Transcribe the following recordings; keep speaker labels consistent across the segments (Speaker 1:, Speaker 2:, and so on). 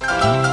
Speaker 1: Oh.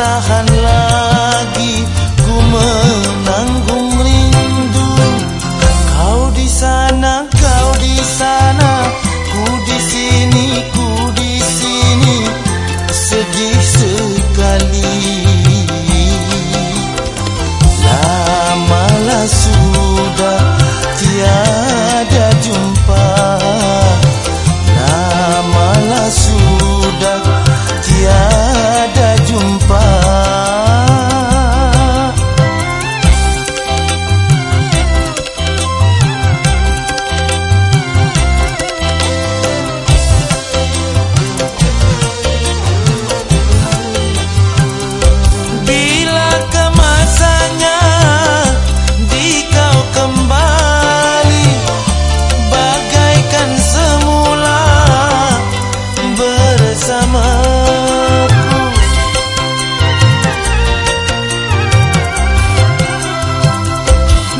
Speaker 1: tahan lagi. Ku menanggung rindu. Kau di sana kau di sana. Ku di sini ku di sini. Sedih sedih.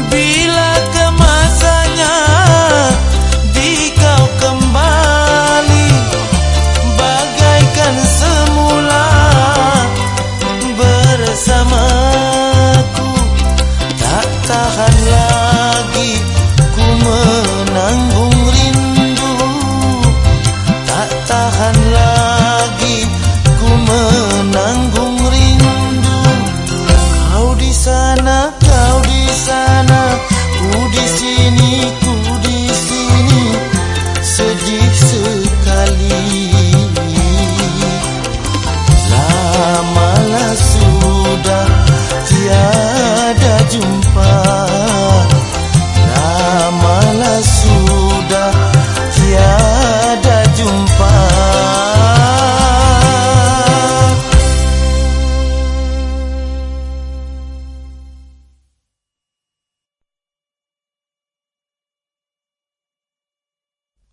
Speaker 1: Bila kemasannya di kau kembali Bagaikan semula bersamaku. Tak tahan lagi ku menanggung rindu. Tak tahan lagi